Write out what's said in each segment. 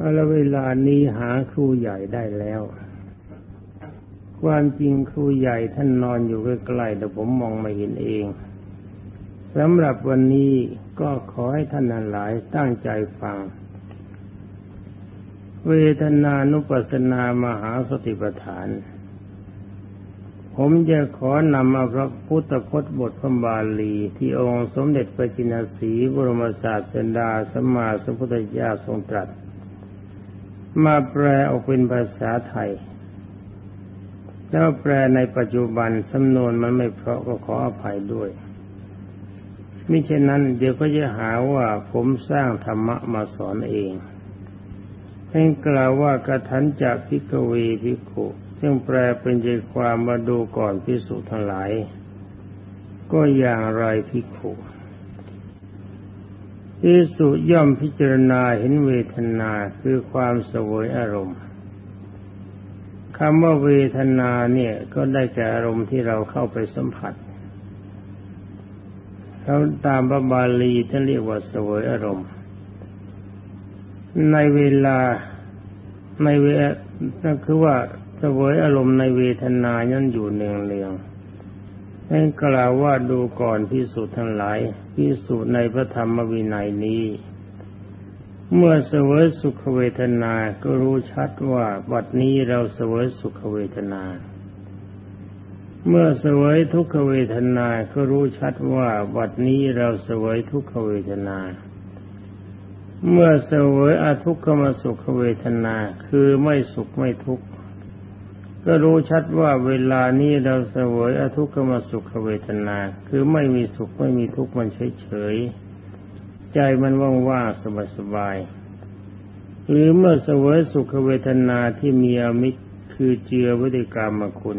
เอาลเวลานี้หาครูใหญ่ได้แล้ว ความจริงครูใหญ่ท่านนอนอยู่ใกล้ๆแต่ผมมองไม่เห็นเองสำหรับวันนี้ก็ขอให้ท่านหลายตั้งใจฟัง เวทนานุปัสสนามหาสติปัฏฐาน ผมจะขอนำเอาพระพุทธพจน์บทพระบาลี ที่องค์สมเด็จพระจินสีบรมศาสดาสัมมาสัมพุทธเจ้าทรงตรัส มาแปลออกเป็นภาษาไทย แล้วแปลในปัจจุบันสำนวนมันไม่เพราะก็ขออภัยด้วยมิเช่นนั้นเดี๋ยวก็จะหาว่าผมสร้างธรรมะมาสอนเองเพ่งกล่าวว่ากระทันจากพิกเวพิกุ ซึ่งแปลเป็นใจความมาดูก่อนพิสุทั้งหลาย ก็อย่างไรพิกุ พิสุย่อมพิจารณาเห็นเวทนาคือความสวยอารมณ์คำว่าเวทนาเนี่ยก็ได้แก่อารมณ์ที่เราเข้าไปสัมผัสเขาตามพระบาลีท่านเรียกว่าสวยอารมณ์ ในเวลาในเวก็คือว่าสวยอารมณ์ในเวทนายันอยู่เนืองเนือง นั่นกล่าวว่าดูก่อนพิสูจน์ทั้งหลายพิสูจน์ในพระธรรมวินัยนี้ เมื่อเสวยสุขเวทนาก็รู้ชัดว่าบัดนี้เราเสวยสุขเวทนา เมื่อเสวยทุกขเวทนาก็รู้ชัดว่าบัดนี้เราเสวยทุกขเวทนา เมื่อเสวยอทุกขมสุขเวทนาคือไม่สุขไม่ทุกข์ ก็รู้ชัดว่าเวลานี้เราเสวยอทุกขมสุขเวทนา คือไม่มีสุขไม่มีทุกข์มันเฉยๆ ใจมันว่างๆสบายๆ หรือเมื่อเสวยสุขเวทนาที่มีอมิตรคือเจือวิธิกรรมคุณ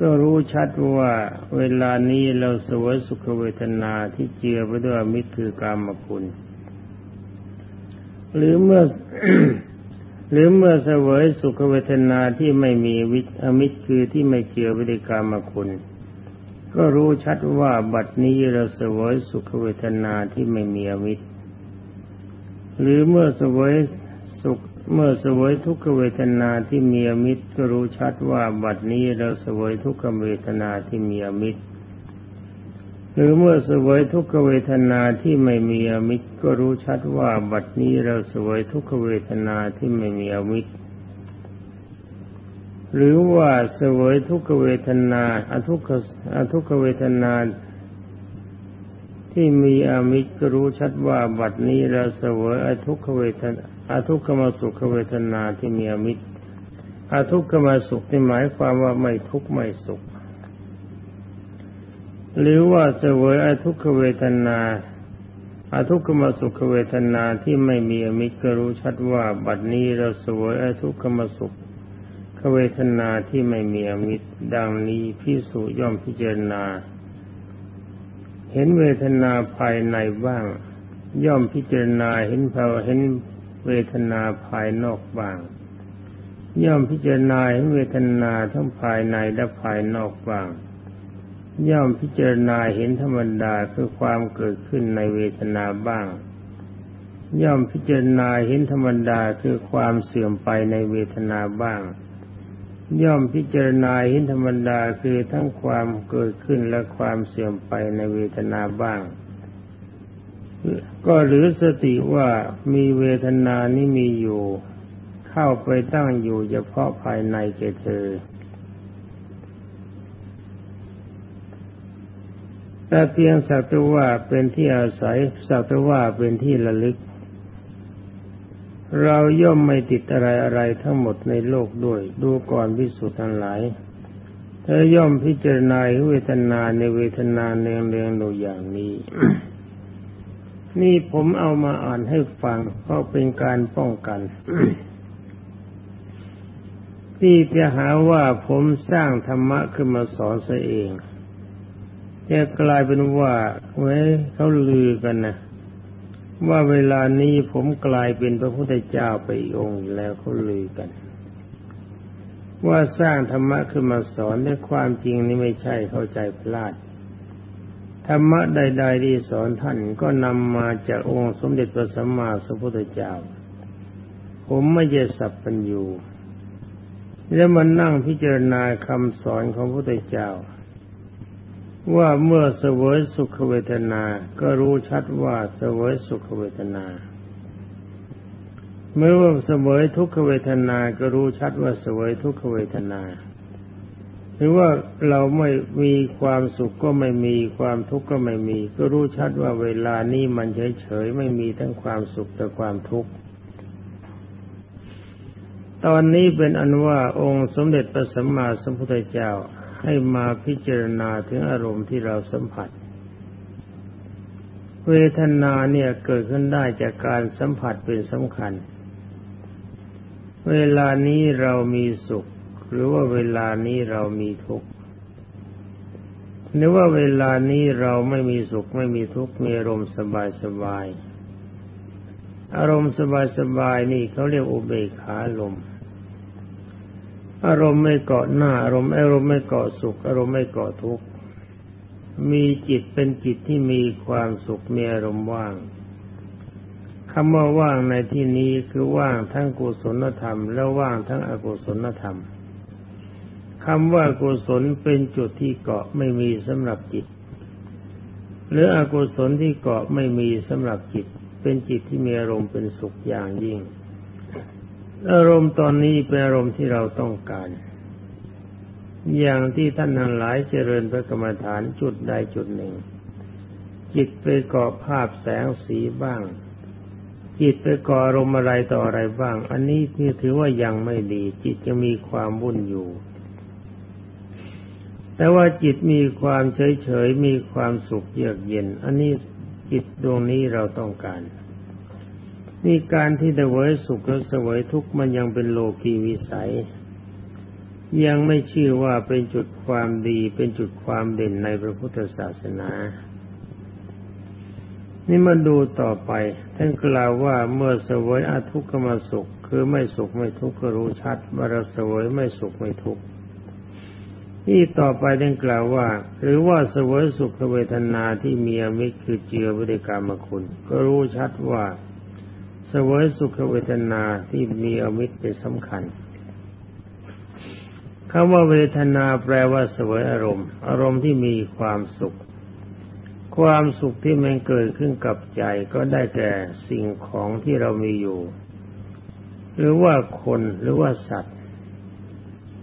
ก็รู้ชัดว่าเวลานี้เราเสวยสุขเวทนาที่เจือไปด้วยมิตรคือกรรมคุณ หรือเมื่อ หรือเมื่อเสวยสุขเวทนาที่ไม่มีวิอมิตรคือที่ไม่เกี่ยววิธิกรรมคุณ ก็รู้ชัดว่าบัดนี้เราเสวยสุขเวทนาที่ไม่มีอมิตร หรือเมื่อเสวยสุขเมื่อเสวยทุกขเวทนาที่มีอมิตร ก็รู้ชัดว่าบัดนี้เราเสวยทุกขเวทนาที่มีอมิตร หรือเมื่อสวยทุกขเวทนาที่ไม่มีอมิตรก็รู้ชัดว่าบัดนี้เราสวยทุกขเวทนาที่ไม่มีอมิตร หรือว่าสวยทุกขเวทนาอทุกขอทุกขเวทนาที่มีอมิตรก็รู้ชัดว่าบัดนี้เราสวยอทุกขเวทนาอทุกขมสุขเวทนาที่มีอมิตรอทุกขมสุขที่หมายความว่าไม่ทุกข์ไม่สุข หรือว่าเสวยอทุกขเวทนาอาทุกขมสุขเวทนาที่ไม่มีอมิตรก็รู้ชัดว่า บัดนี้เราเสวยอาทุกขมสุขเวทนาที่ไม่มีอมิตรดังนี้พิสุย่อมพิจารณา เห็นเวทนาภายในบ้าง ย่อมพิจารณาเห็นภาวเห็นเวทนาภายนอกบ้าง ย่อมพิจารณาเห็นเวทนาทั้งภายในและภายนอกบ้าง ย่อมพิจารณาเห็นธรรมดาคือความเกิดขึ้นในเวทนาบ้าง ย่อมพิจารณาเห็นธรรมดาคือความเสื่อมไปในเวทนาบ้าง ย่อมพิจารณาเห็นธรรมดาคือทั้งความเกิดขึ้นและความเสื่อมไปในเวทนาบ้าง ก็หรือสติว่ามีเวทนานี้มีอยู่ เข้าไปตั้งอยู่เฉพาะภายในแก่เธอ แต่เพียงสักแต่ว่าเป็นที่อาศัยสักแต่ว่าเป็นที่ระลึก เราย่อมไม่ติดอะไรอะไรทั้งหมดในโลกด้วย ดูก่อนพิสุทธิ์ทั้งหลายเธอย่อมพิจารณาเวทนาในเวทนาเนืองเนืองดูอย่างนี้ นี่ผมเอามาอ่านให้ฟังเพราะเป็นการป้องกัน ที่จะหาว่าผมสร้างธรรมะขึ้นมาสอนซะเอง จะกลายเป็นว่าเว้ยเขาลือกันนะว่าเวลานี้ผมกลายเป็นพระพุทธเจ้าไปองค์แล้วเขาลือกัน ว่าสร้างธรรมะขึ้นมาสอนในความจริงนี่ไม่ใช่เข้าใจพลาด ธรรมะใด ๆ ที่สอนท่านก็นำมาจากองค์สมเด็จพระสัมมาสัมพุทธเจ้า ผมไม่ใช่สัพพัญญูแล้วมันนั่งพิจารณาคำสอนของพระพุทธเจ้า ว่าเมื่อเสวยสุขเวทนา ก็รู้ชัดว่าเสวยสุขเวทนา เมื่อว่าเสวยทุกขเวทนา ก็รู้ชัดว่าเสวยทุกขเวทนา หรือว่าเราไม่มีความสุขก็ไม่มีความทุกข์ก็ไม่มี ก็รู้ชัดว่าเวลานี้มันเฉยๆไม่มีทั้งความสุขแต่ความทุกข์ตอนนี้เป็นอันว่าองค์สมเด็จพระสัมมาสัมพุทธเจ้า ให้มาพิจารณาถึงอารมณ์ที่เราสัมผัส เวทนาเนี่ยเกิดขึ้นได้จากการสัมผัสเป็นสำคัญ เวลานี้เรามีสุข หรือว่าเวลานี้เรามีทุกข์หรือว่าเวลานี้เราไม่มีสุขไม่มีทุกข์มีอารมณ์สบายสบาย อารมณ์สบายสบายนี่เขาเรียกอุเบกขาลม อารมณ์ไม่เกาะหน้าอารมณ์อารมณ์ไม่เกาะสุข อารมณ์ไม่เกาะทุกข์มีจิตเป็นจิตที่มีความสุขมีอารมณ์ว่างคำว่าว่างในที่นี้คือว่างทั้งกุศลธรรม และว่างทั้งอกุศลธรรมคำว่ากุศลเป็นจุดที่เกาะไม่มีสำหรับจิต หรืออกุศลที่เกาะไม่มีสำหรับจิต เป็นจิตที่มีอารมณ์เป็นสุขอย่างยิ่ง อารมณ์ตอนนี้เป็นอารมณ์ที่เราต้องการ อย่างที่ท่านทั้งหลายเจริญพระกรรมฐานจุดใดจุดหนึ่ง จิตไปเกาะภาพแสงสีบ้าง จิตไปเกาะอารมณ์อะไรต่ออะไรบ้าง อันนี้นี่ถือว่ายังไม่ดี จิตจะมีความวุ่นอยู่ แต่ว่าจิตมีความเฉยเฉยมีความสุขเยือกเย็น อันนี้จิตดวงนี้เราต้องการ นี่การที่เสวยสุขและเสวยทุกข์มันยังเป็นโลกีวิสัย ยังไม่ชื่อว่าเป็นจุดความดีเป็นจุดความเด่นในพระพุทธศาสนา นี่มาดูต่อไปท่านกล่าวว่าเมื่อเสวยอาทุกขมาสุข คือไม่สุขไม่ทุกข์ก็รู้ชัดว่าเราเสวยไม่สุขไม่ทุกข์นี่ต่อไปท่านกล่าวว่า หรือว่าเสวยสุขเวทนาที่มีอมิตรคือเจือวิริกรรมคุณ ก็รู้ชัดว่า สวยสุขเวทนาที่มีอมิตรเป็นสำคัญคำว่าเวทนาแปลว่าสวยอารมณ์ อารมณ์ที่มีความสุข ความสุขที่มันเกิดขึ้นกับใจก็ได้แก่สิ่งของที่เรามีอยู่ หรือว่าคนหรือว่าสัตว์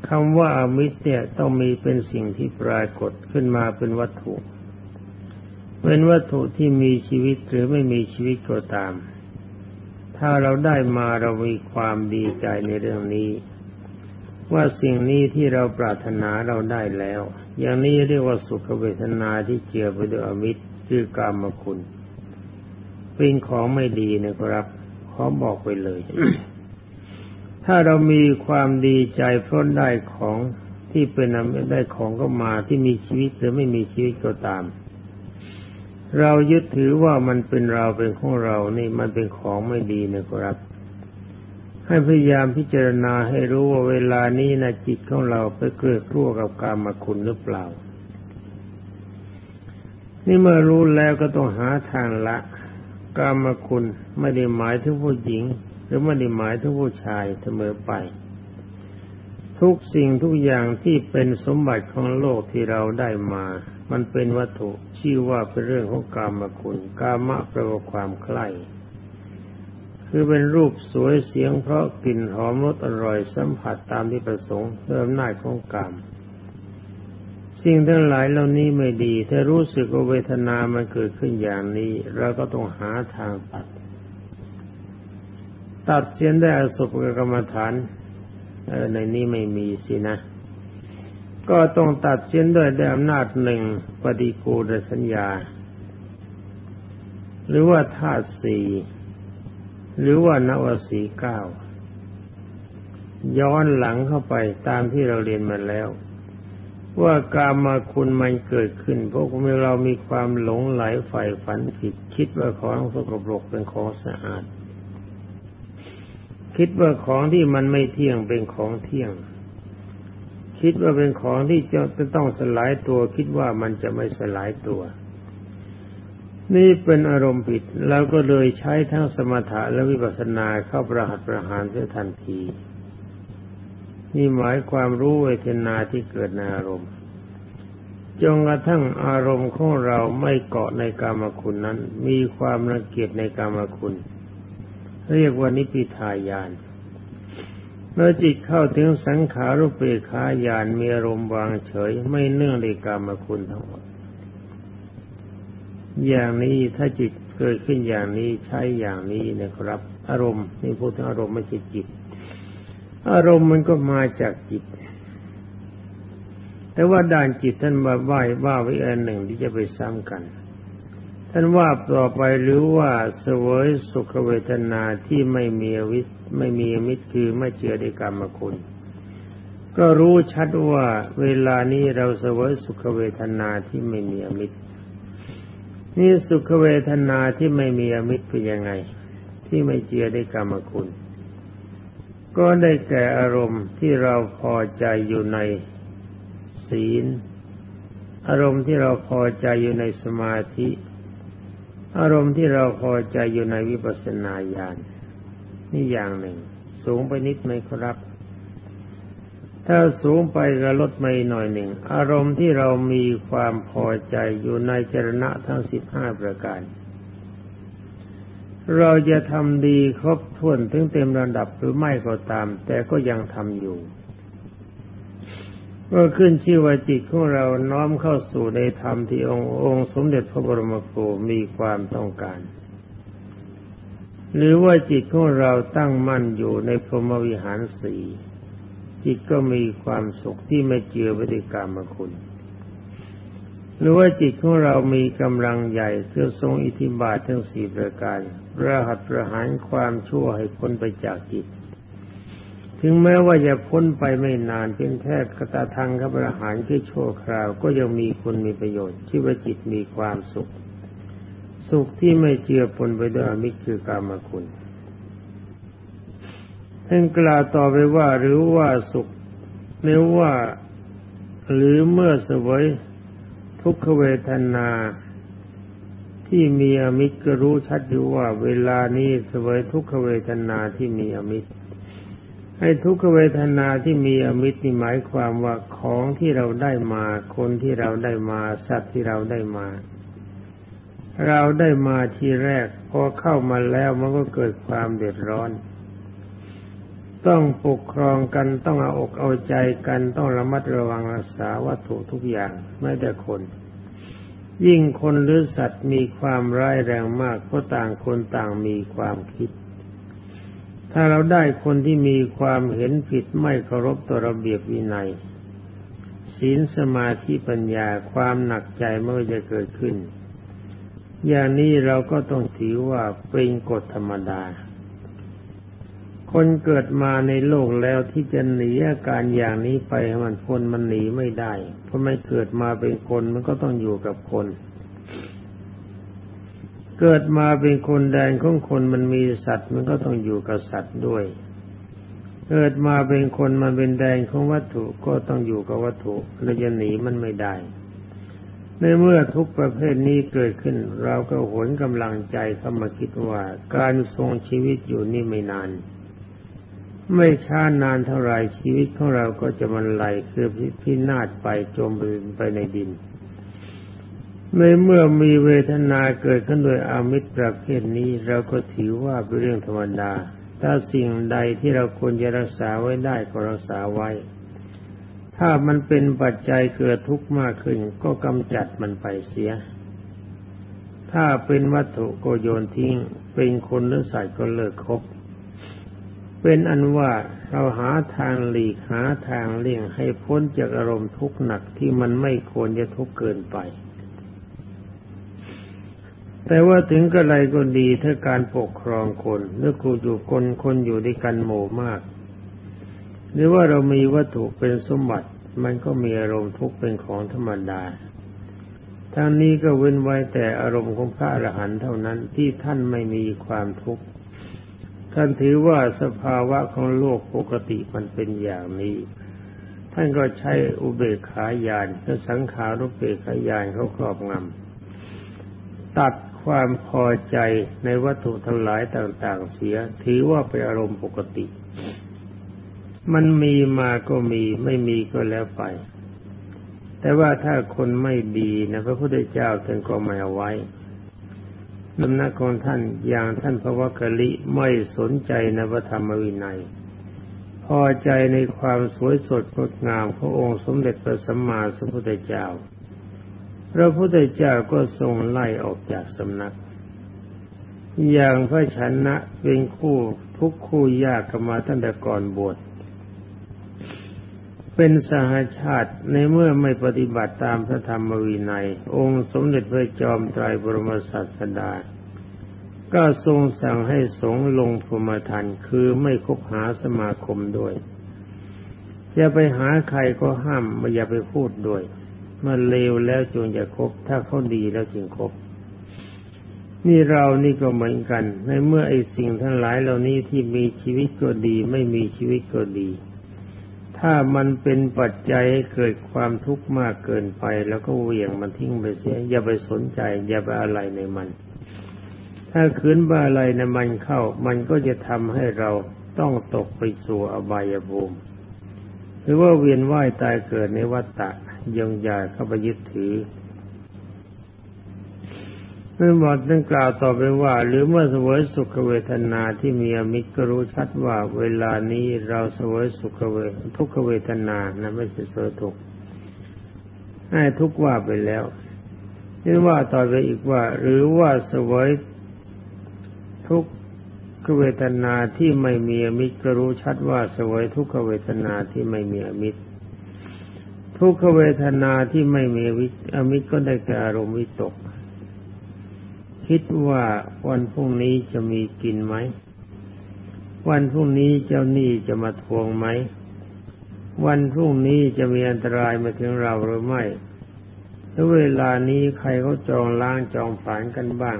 คำว่าอมิตรเนี่ยต้องมีเป็นสิ่งที่ปรากฏขึ้นมาเป็นวัตถุ เป็นวัตถุที่มีชีวิตหรือไม่มีชีวิตก็ตาม ถ้าเราได้มาเรามีความดีใจในเรื่องนี้ ว่าสิ่งนี้ที่เราปรารถนาเราได้แล้ว อย่างนี้เรียกว่าสุขเวทนาที่เกี่ยวไปด้วยอมิตรคือกรรมคุณเป็นของไม่ดีนะครับขอบอกไปเลย ถ้าเรามีความดีใจเพราะได้ของที่เป็นได้ของก็มาที่มีชีวิตหรือไม่มีชีวิตก็ตาม เรายึดถือว่ามันเป็นเราเป็นของเรานี่มันเป็นของไม่ดีนะครับ ให้พยายามพิจารณาให้รู้ว่าเวลานี้นะจิตของเราไปเกิดรั่วกับกรรมาคุณหรือเปล่า นี่เมื่อรู้แล้วก็ต้องหาทางละกรรมคุณไม่ได้หมายถึงผู้หญิง หรือไม่ได้หมายถึงผู้ชายเสมอไป ทุกสิ่งทุกอย่างที่เป็นสมบัติของโลกที่เราได้มา มันเป็นวัตถุชื่อว่าเป็นเรื่องของกามคุณ กามะแปลว่าความใคร่คือเป็นรูปสวยเสียงเพราะกลิ่นหอมรสอร่อยสัมผัสตามที่ประสงค์เพิ่มหน้าของกามสิ่งทั้งหลายเหล่านี้ไม่ดี ถ้ารู้สึกว่าเวทนามันเกิดขึ้นอย่างนี้ เราก็ต้องหาทางตัด ตัดเสียนได้อสุภกรรมฐานในนี้ไม่มีสินะ ก็ต้องตัดเส้นด้วยด้วยอำนาจหนึ่งปฏิกูลสัญญา หรือว่าธาตุสี่หรือว่านวสีเก้าย้อนหลังเข้าไปตามที่เราเรียนมาแล้ว ว่ากามาคุณมันเกิดขึ้น เพราะเมื่อเรามีความหลงไหลใฝ่ฝันผิด คิดว่าของสกปรกเป็นของสะอาด คิดว่าของที่มันไม่เที่ยงเป็นของเที่ยง คิดว่าเป็นของที่จะต้องสลายตัว คิดว่ามันจะไม่สลายตัว นี่เป็นอารมณ์ผิดแล้วก็เลยใช้ทั้งสมถะและวิปัสสนาเข้าประหัตประหารเสียทันที นี่หมายความรู้เวทนาที่เกิดในอารมณ์จนกระทั่งอารมณ์ของเราไม่เกาะในกามคุณนั้น มีความรังเกียจในกามคุณ เรียกว่านิพิทายาน มื่อจิตเข้าถึงสังขารุปเปขายานมีอารมณ์วางเฉย ไม่เนื่องในกามคุณทั้งหมด อย่างนี้ถ้าจิตเกิดขึ้นอย่างนี้ใช้อย่างนี้นะครับ อารมณ์นี่พูดถึงอารมณ์ไม่ใช่จิต อารมณ์มันก็มาจากจิต แต่ว่าด้านจิตท่านมาไหว้ว่าไว้อันหนึ่งที่จะไปซ้ำกัน ท่านว่าต่อไปหรือว่าเสวยสุขเวทนาที่ไม่มีวิไม่มีมิตรคือไม่เจือในกรรมคุณ ก็รู้ชัดว่าเวลานี้เราเสวยสุขเวทนาที่ไม่มีมิตร นี่สุขเวทนาที่ไม่มีอมิตรเป็นยังไง ที่ไม่เจือด้กรรมคุณ ก็ได้แก่อารมณ์ที่เราพอใจอยู่ในศีล อารมณ์ที่เราพอใจอยู่ในสมาธิ อารมณ์ที่เราพอใจอยู่ในวิปัสสนาญาณนี่อย่างหนึ่ง สูงไปนิดไหมครับ ถ้าสูงไปก็ลดมาหน่อยหนึ่ง อารมณ์ที่เรามีความพอใจอยู่ในจรณะทั้งสิบห้าประการ เราจะทำดีครบถ้วนถึงเต็มระดับหรือไม่ก็ตาม แต่ก็ยังทำอยู่ ก็ขึ้นชื่อว่าจิตของเราน้อมเข้าสู่ในธรรมที่องค์องค์สมเด็จพระบรมครูมีความต้องการ หรือว่าจิตของเราตั้งมั่นอยู่ในพรหมวิหารสีจิตก็มีความสุขที่ไม่เจือวิธีกรรมคุณ หรือว่าจิตของเรามีกำลังใหญ่เพื่อทรงอิทธิบาททั้งสี่ประการประหัตประหารความชั่วให้พ้นไปจากจิต ถึงแม้ว่าจะพ้นไปไม่นานเพียงแค่กตาทางกับประหารที่ชั่วคราว ก็ยังมีคุณมีประโยชน์ที่ว่าจิตมีความสุข สุขที่ไม่เจือปนไปด้วยอมิตรคือกรรมคุณท่านกล่าวต่อไปว่าหรือว่าสุขหรือว่าหรือเมื่อสวยทุกขเวทนาที่มีอมิตรก็รู้ชัดอยู่ว่า เวลานี้สวยทุกขเวทนาที่มีอมิตร ให้ทุกขเวทนาที่มีอมิตรนี่หมายความว่าของที่เราได้มา คนที่เราได้มา สัตว์ที่เราได้มา เราได้มาทีแรก พอเข้ามาแล้วมันก็เกิดความเดือดร้อน ต้องปกครองกันต้องเอาอกเอาใจกันต้องระมัดระวังรักษาวัตถุทุกอย่างไม่แต่คน ยิ่งคนหรือสัตว์มีความร้ายแรงมากก็ต่างคนต่างมีความคิด ถ้าเราได้คนที่มีความเห็นผิดไม่เคารพต่อระเบียบวินัยศีลสมาธิปัญญาความหนักใจเมื่อจะเกิดขึ้น อย่างนี้เราก็ต้องถือว่าเป็นกฎธรรมดา คนเกิดมาในโลกแล้วที่จะหนีอาการอย่างนี้ไปมันพ้นมันหนีไม่ได้ เพราะไม่เกิดมาเป็นคนมันก็ต้องอยู่กับคน เกิดมาเป็นคนแดนของคนมันมีสัตว์ มันก็ต้องอยู่กับสัตว์ด้วย เกิดมาเป็นคนมันเป็นแดนของวัตถุก็ต้องอยู่กับวัตถุเราจะหนีมันไม่ได้ ในเมื่อทุกประเภทนี้เกิดขึ้น เราก็หวนกำลังใจเข้ามาคิดว่า การทรงชีวิตอยู่นี่ไม่นาน ไม่ช้านานเท่าไรชีวิตของเราก็จะมันไหลคือพินาศไปจมไปในดิน ในเมื่อมีเวทนาเกิดขึ้นโดยอามิตรประเภทนี้เราก็ถือว่าเป็นเรื่องธรรมดา ถ้าสิ่งใดที่เราควรจะรักษาไว้ได้ก็รักษาไว้ ถ้ามันเป็นปัจจัยเกิดทุกข์มากขึ้นก็กำจัดมันไปเสีย ถ้าเป็นวัตถุก็โยนทิ้ง เป็นคนหรือสัตว์ก็เลิกคบ เป็นอันว่าเราหาทางหลีกหาทางเลี่ยงให้พ้นจากอารมณ์ทุกข์หนักที่มันไม่ควรจะทุกข์เกินไป แต่ว่าถึงกระไรก็ดีถ้าการปกครองคนหรือครูอยู่คนคนอยู่ด้วยกันหมู่มาก หรือว่าเรามีวัตถุเป็นสมบัติมันก็มีอารมณ์ทุกข์เป็นของธรรมดาทางนี้ก็เว้นไว้แต่อารมณ์ของพระอรหันต์เท่านั้นที่ท่านไม่มีความทุกข์ ท่านถือว่าสภาวะของโลกปกติมันเป็นอย่างนี้ ท่านก็ใช้อุเบกขายานและสังขารุเบกขายานเขาครอบงำตัด ความพอใจในวัตถุทั้งหลายต่าง ๆ เสีย ถือว่าเป็นอารมณ์ปกติ มันมีมาก็มีไม่มีก็แล้วไป แต่ว่าถ้าคนไม่ดีนะพระพุทธเจ้าท่านก็ไม่เอาไว้นำนักของท่านอย่างท่านพระวกกลิไม่สนใจในพระธรรมวินัย พอใจในความสวยสดงดงามขององค์สมเด็จพระสัมมาสัมพุทธเจ้า พระพุทธเจ้าก็ทรงไล่ออกจากสำนัก อย่างพระชนะเป็นคู่ทุกคู่ยากกันมาตั้งแต่ก่อนบวชเป็นสหาชาติในเมื่อไม่ปฏิบัติตามพระธรรมวินัย องค์สมเด็จพระจอมไตรบรมศาสดา ก็ทรงสั่งให้สงลงพรมทันคือไม่คบหาสมาคมด้วย อย่าไปหาใครก็ห้ามไม่อย่าไปพูดด้วย มันเลวแล้วจงอย่าคบ ถ้าเขาดีแล้วจึงคบ นี่เรานี่ก็เหมือนกัน ในเมื่อไอ้สิ่งทั้งหลายเหล่านี้ที่มีชีวิตก็ดี ไม่มีชีวิตก็ดี ถ้ามันเป็นปัจจัยให้เกิดความทุกข์มากเกินไป แล้วก็เหวี่ยงมันทิ้งไปเสีย อย่าไปสนใจ อย่าไปอะไรในมัน ถ้าคืนบาอะไรในมันเข้า มันก็จะทำให้เราต้องตกไปสู่อบายภูมิ หรือว่าเวียนว่ายตายเกิดในวัฏฏะยังใหญ่เข้าไปยึดถือเมื่อบอกนั่นกล่าวต่อไปว่า หรือเมื่อสวยสุขเวทนาที่มีอมิตรก็รู้ชัดว่าเวลานี้เราสวยสุขเวททุกขเวทนานะไม่ใช่เสวยทุกให้ทุกว่าไปแล้วนี่ว่าต่อไปอีกว่า หรือว่าสวยทุกข เวทนาที่ไม่มีอมิตรก็รู้ชัดว่าสวยทุกขเวทนาที่ไม่มีอมิตร ทุกขเวทนาที่ไม่มีวิอมิตรก็ได้แก่อารมณ์วิตก คิดว่าวันพรุ่งนี้จะมีกินไหม วันพรุ่งนี้เจ้าหนี้จะมาทวงไหม วันพรุ่งนี้จะมีอันตรายมาถึงเราหรือไม่แล้วเวลานี้ใครเขาจองล้างจองผานกันบ้าง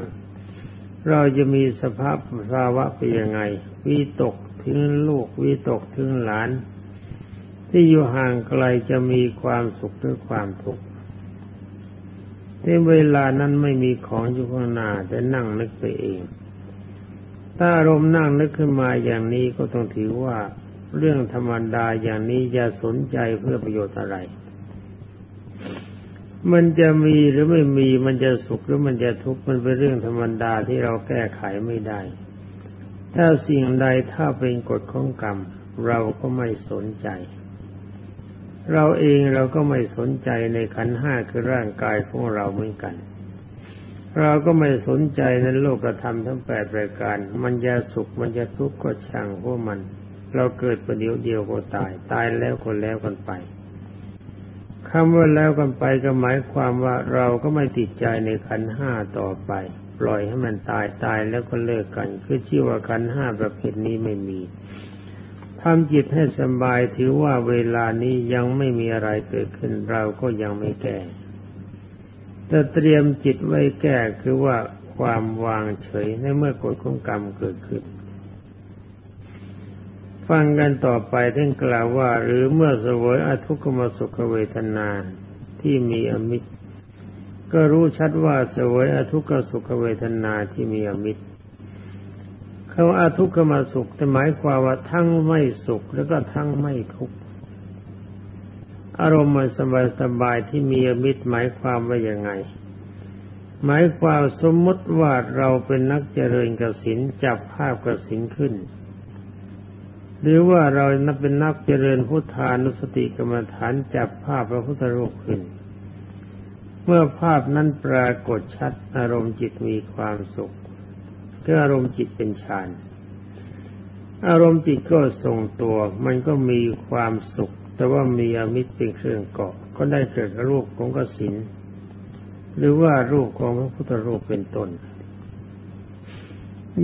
เราจะมีสภาพภาวะเป็นยังไงวิตกถึงลูกวิตกถึงหลาน ที่อยู่ห่างไกลจะมีความสุขหรือความทุกข์ในเวลานั้นไม่มีของอยู่ข้างหน้าแต่นั่งนึกไปเอง ถ้าอารมณ์นั่งนึกขึ้นมาอย่างนี้ก็ต้องถือว่าเรื่องธรรมดาอย่างนี้อย่าสนใจเพื่อประโยชน์อะไร มันจะมีหรือไม่มีมันจะสุขหรือมันจะทุกข์มันเป็นเรื่องธรรมดาที่เราแก้ไขไม่ได้ ถ้าสิ่งใดถ้าเป็นกฎของกรรม เราก็ไม่สนใจ เราเองเราก็ไม่สนใจในขันห้าคือร่างกายของเราเหมือนกัน เราก็ไม่สนใจในโลกธรรมทั้งแปดรายการ มันจะสุขมันจะทุกข์ก็ช่างพวกมัน เราเกิดประเดี๋ยวเดียวก็ตาย ตายแล้วก็แล้วกันไป คำว่าแล้วกันไปก็หมายความว่าเราก็ไม่ติดใจในขันห้าต่อไป ปล่อยให้มันตายตายแล้วก็เลิกกัน คือชื่อว่าขันห้าประเภทนี้ไม่มีทำจิตให้สบายถือว่าเวลานี้ยังไม่มีอะไรเกิดขึ้นเราก็ยังไม่แก้แต่เตรียมจิตไว้แก้คือว่าความวางเฉยในเมื่อกฎของกรรมเกิดขึ้น ฟังกันต่อไปท่านกล่าวว่า หรือเมื่อสวยอทุกขมสุขเวทนาที่มีอมิตร ก็รู้ชัดว่าสวยอทุกขสุขเวทนาที่มีอมิตรคำว่าทุกขมาสุขแต่หมายความว่าทั้งไม่สุขแล้วก็ทั้งไม่ทุกข์อารมณ์มันสบายสบายที่มีอมิตรหมายความว่ายังไง หมายความสมมติว่าเราเป็นนักเจริญกสินจับภาพกสินขึ้น หรือว่าเรานับเป็นนักเจริญพุทธานุสติกรรมฐานจับภาพพระพุทธรูปขึ้น เมื่อภาพนั้นปรากฏชัดอารมณ์จิตมีความสุขคืออารมณ์จิตเป็นฌานอารมณ์จิตก็ทรงตัว มันก็มีความสุข แต่ว่ามีอมิตรเป็นเครื่องเกาะ ก็ได้เกิดรูปของกสินหรือว่ารูปของพระพุทธรูปเป็นต้น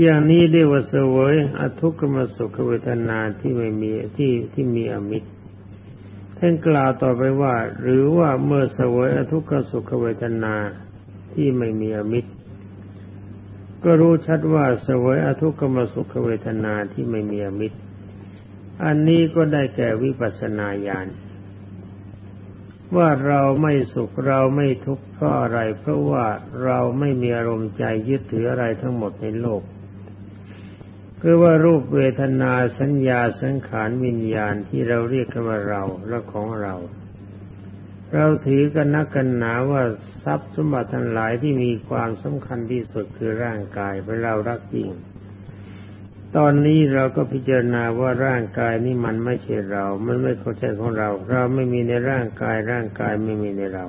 อย่างนี้เรียกว่าเสวยอทุกขมสุขเวทนาที่ไม่มีที่ที่มีอมิตรท่านกล่าวต่อไปว่า หรือว่าเมื่อเสวยอทุกขสุขเวทนาที่ไม่มีอมิตร ก็รู้ชัดว่าสวยอทุกขมสุขเวทนาที่ไม่มีอมิตร อันนี้ก็ได้แก่วิปัสสนาญาณว่าเราไม่สุขเราไม่ทุกข์เพราะอะไร เพราะว่าเราไม่มีอารมณ์ใจยึดถืออะไรทั้งหมดในโลก คือว่ารูปเวทนาสัญญาสังขารวิญญาณที่เราเรียกกันว่าเราและของเรา เราถือกันนักกันหนาว่าทรัพย์สมบัติทั้งหลายที่มีความสำคัญที่สุดคือร่างกายเป็นเรารักจริง ตอนนี้เราก็พิจารณาว่าร่างกายนี้มันไม่ใช่เรา มันไม่ใช่ของเรา เราไม่มีในร่างกายร่างกายไม่มีในเรา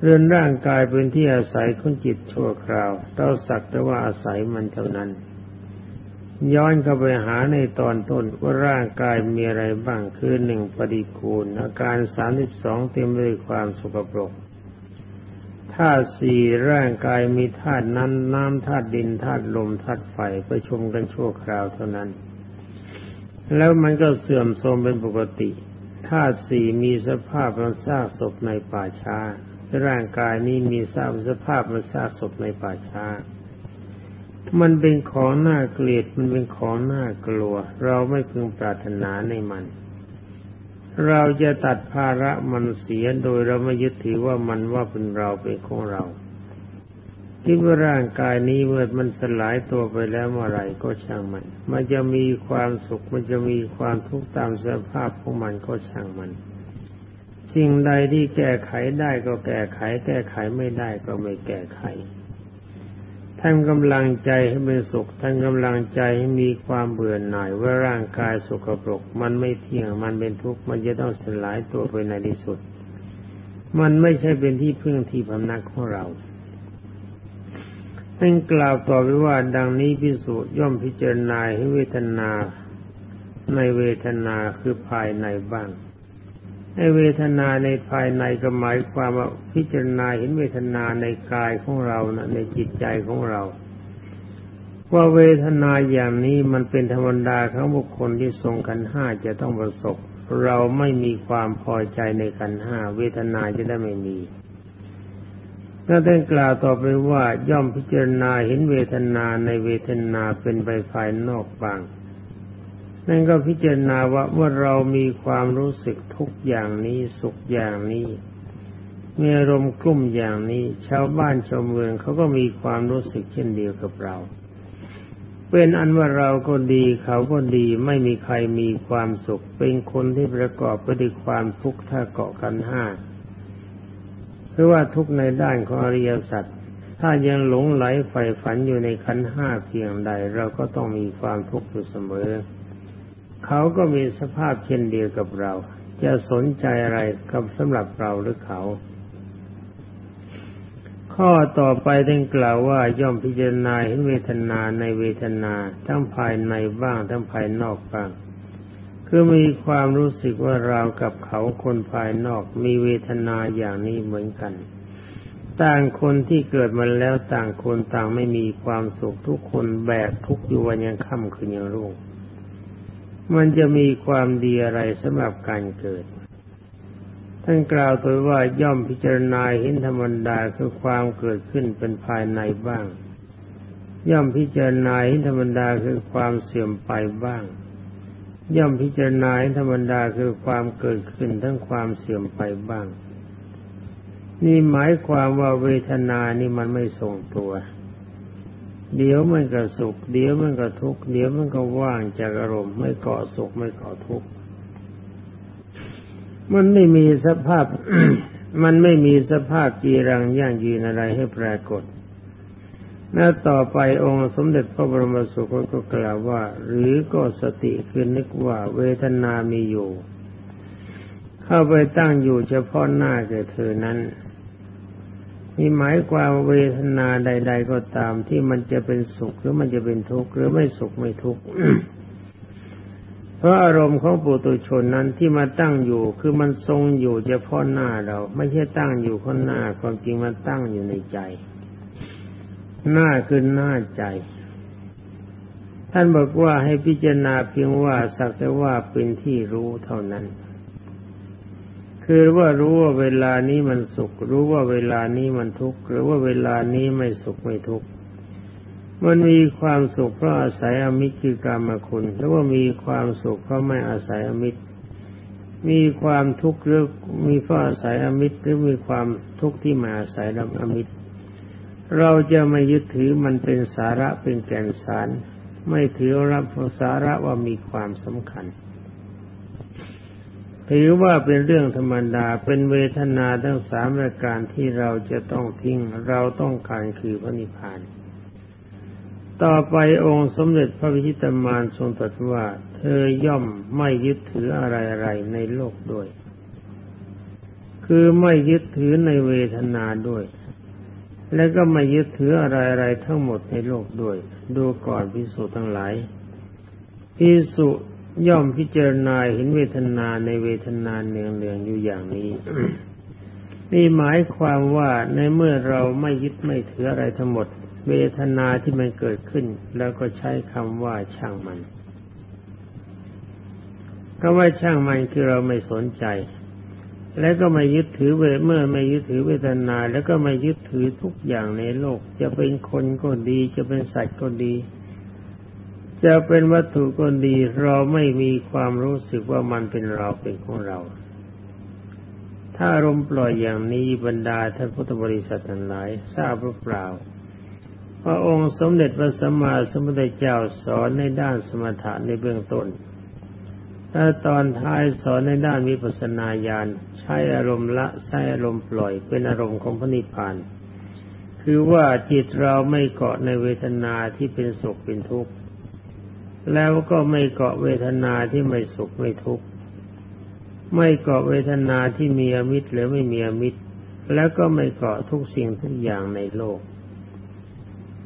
เรืองร่างกายเป็นที่อาศัยของจิตชั่วคราว เราสักแต่ว่าอาศัยมันเท่านั้น ย้อนเข้าไปหาในตอนต้นว่าร่างกายมีอะไรบ้างคือหนึ่งปฏิคูล อาการสามสิบสองเต็มไปด้วยความสุขปรกธาตุสี่ร่างกายมีธาตุน้ำน้ำธาตุดินธาตุลมธาตุไฟประชุมกันชั่วคราวเท่านั้น แล้วมันก็เสื่อมโทรมเป็นปกติธาตุสี่มีสภาพมันซากศพในป่าช้าร่างกายนี้มีสาสภาพมันซากศพในป่าช้า มันเป็นของน่าเกลียด มันเป็นของน่ากลัว เราไม่พึงปรารถนาในมัน เราจะตัดภาระมันเสียโดยเราไม่ยึดถือว่ามันว่าเป็นเราเป็นของเราคิดว่าร่างกายนี้เมื่อมันสลายตัวไปแล้วเมื่อไรก็ช่างมัน มันจะมีความสุข มันจะมีความทุกข์ตามสภาพของมันก็ช่างมัน สิ่งใดที่แก้ไขได้ก็แก้ไข แก้ไขไม่ได้ก็ไม่แก้ไข ท่านกำลังใจให้เป็นสุขท่านกำลังใจให้มีความเบื่อหน่ายว่าร่างกายสกปรก มันไม่เที่ยงมันเป็นทุกข์มันจะต้องสลายตัวไปในที่สุด มันไม่ใช่เป็นที่พึ่งที่พำนักของเราท่านกล่าวต่อไปว่าดังนี้พิสุย่อมพิจารณาให้เวทนาในเวทนาคือภายในบ้าง ให้เวทนาในภายในก็หมายความว่าพิจารณาเห็นเวทนาในกายของเรานะในจิตใจของเรา ว่าเวทนาอย่างนี้มันเป็นธรรมดาของบุคคลที่ทรงกันห้าจะต้องประสบ เราไม่มีความพอใจในกันห้าเวทนาจะได้ไม่มีแล้วได้กล่าวต่อไปว่าย่อมพิจารณาเห็นเวทนาในเวทนาเป็นไปภายนอกบาง นั่นก็พิจารณาว่าเมื่อเรามีความรู้สึกทุกอย่างนี้สุขอย่างนี้มีอารมณ์กลุ่มอย่างนี้ ชาวบ้านชาวเมืองเขาก็มีความรู้สึกเช่นเดียวกับเรา เป็นอันว่าเราก็ดีเขาก็ดีไม่มีใครมีความสุข เป็นคนที่ประกอบไปด้วยความทุกข์ถ้าเกาะกันห้าเพราะว่าทุกในด้านของอริยสัจถ้ายังหลงไหลใฝ่ฝันอยู่ในขันห้าเพียงใด เราก็ต้องมีความทุกข์อยู่เสมอ เขาก็มีสภาพเช่นเดียวกับเรา จะสนใจอะไรกับสำหรับเราหรือเขา ข้อต่อไปได้กล่าวว่าย่อมพิจารณาเห็นเวทนาในเวทนาทั้งภายในบ้างทั้งภายนอกบ้างคือมีความรู้สึกว่าเรากับเขาคนภายนอกมีเวทนาอย่างนี้เหมือนกัน ต่างคนที่เกิดมาแล้วต่างคนต่างไม่มีความสุขทุกคนแบกทุกอยู่วันยังค่ำคืนยังรุ่ง มันจะมีความดีอะไรสำหรับการเกิด ท่านกล่าวตัวว่าย่อมพิจารณาเห็นธรรมดาคือความเกิดขึ้นเป็นภายในบ้าง ย่อมพิจารณาเห็นธรรมดาคือความเสื่อมไปบ้าง ย่อมพิจารณาเห็นธรรมดาคือความเกิดขึ้นทั้งความเสื่อมไปบ้าง นี่หมายความว่าเวทนานี่มันไม่ทรงตัว เดี๋ยวมันก็สุข เดี๋ยวมันก็ทุกข์ เดี๋ยวมันก็ว่างจากอารมณ์ไม่เกาะสุขไม่เกาะทุกข์ มันไม่มีสภาพ มันไม่มีสภาพจีรังยั่งยืนอะไรให้ปรากฏแล้วต่อไปองค์สมเด็จพระบรมสุคตก็กล่าวว่า หรือก็สติคือนึกว่าเวทนามีอยู่ เข้าไปตั้งอยู่เฉพาะหน้าแก่เธอนั้น นี่หมายความเวทนาใด ๆ ก็ตามที่มันจะเป็นสุขหรือมันจะเป็นทุกข์หรือไม่สุขไม่ทุกข์เพราะอารมณ์ของปุตุชนนั้นที่มาตั้งอยู่คือมันทรงอยู่เฉพาะหน้าเรา ไม่ใช่ตั้งอยู่ข้างหน้าความจริงมันตั้งอยู่ในใจ หน้าคือหน้าใจ ท่านบอกว่าให้พิจารณาเพียงว่าสักแต่ว่าเป็นที่รู้เท่านั้น คือว่ารู้ว่าเวลานี้มันสุข รู้ว่าเวลานี้มันทุกข์หรือว่าเวลานี้ไม่สุขไม่ทุกข์มันมีความสุขเพราะอาศัยอมิตรคือกรรมคุณหรือว่ามีความสุขเพราะไม่อาศัยอมิตร มีความทุกข์หรือมีฝ้าะอาศัยอมิตรหรือมีความทุกข์ที่มาอาศัยลำอมิตร เราจะไม่ยึดถือมันเป็นสาระเป็นแก่นสาร ไม่ถือรับสาระว่ามีความสำคัญ ถือว่าเป็นเรื่องธรรมดาเป็นเวทนาทั้งสามประการที่เราจะต้องทิ้งเราต้องการคือพระนิพพาน ต่อไปองค์สมเด็จพระวิชิตมารทรงตรัสว่า เธอย่อมไม่ยึดถืออะไรๆในโลกด้วย คือไม่ยึดถือในเวทนาด้วย และก็ไม่ยึดถืออะไรๆทั้งหมดในโลกด้วย ดูก่อนพิสุทั้งหลายพิสุ ย่อมพิจารณาเห็นเวทนาในเวทนาเนืองๆอยู่อย่างนี้ นี่หมายความว่าในเมื่อเราไม่ยึดไม่ถืออะไรทั้งหมด เวทนาที่มันเกิดขึ้น แล้วก็ใช้คำว่าช่างมันก็ว่าช่างมันคือเราไม่สนใจ แล้วก็ไม่ยึดถือเวเมื่อไม่ยึดถือเวทนา แล้วก็ไม่ยึดถือทุกอย่างในโลก จะเป็นคนก็ดีจะเป็นสัตว์ก็ดี จะเป็นวัตถุก็ดีเราไม่มีความรู้สึกว่ามันเป็นเราเป็นของเรา ถ้าอารมณ์ปล่อยอย่างนี้บรรดาท่านพุทธบริษัททั้งหลายทราบหรือเปล่าพระองค์สมเด็จพระสัมมาสัมพุทธเจ้าสอนในด้านสมถะในเบื้องต้นถ้าตอนท้ายสอนในด้านวิปัสสนาญาณใช้อารมณ์ละใช้อารมณ์ปล่อยเป็นอารมณ์ของพระนิพพานคือว่าจิตเราไม่เกาะในเวทนาที่เป็นสุขเป็นทุกข์ แล้วก็ไม่เกาะเวทนาที่ไม่สุขไม่ทุกข์ไม่เกาะเวทนาที่มีอมิตรหรือไม่มีอมิตร แล้วก็ไม่เกาะทุกสิ่งทุกอย่างในโลก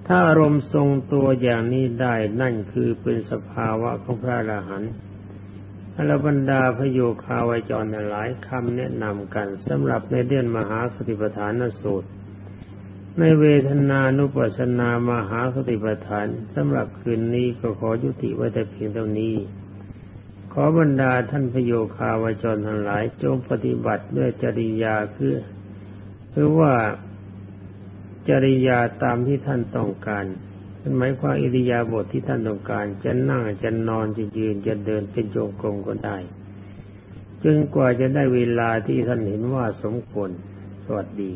ถ้าอารมณ์ทรงตัวอย่างนี้ได้นั่นคือเป็นสภาวะของพระอรหันต์อรบรรดาพระโยคาวจรหลายคำแนะนำกันสำหรับในเดือนมหาสติปัฏฐานสูตร ในเวทนานุปัสสนามหาสติปัฏฐานสำหรับคืนนี้ก็ขอยุติไว้แต่เพียงเท่านี้ ขอบรรดาท่านพโยคาวจรทั้งหลายจงปฏิบัติด้วยจริยาคือคือว่าจริยาตามที่ท่านต้องการนหมายความอิริยาบถทที่ท่านต้องการ จะนั่งจะนอนจะยืนจะเดินเป็นโยงกลมก็ได้จนกว่าจะได้เวลาที่ท่านเห็นว่าสมควรสวัสดี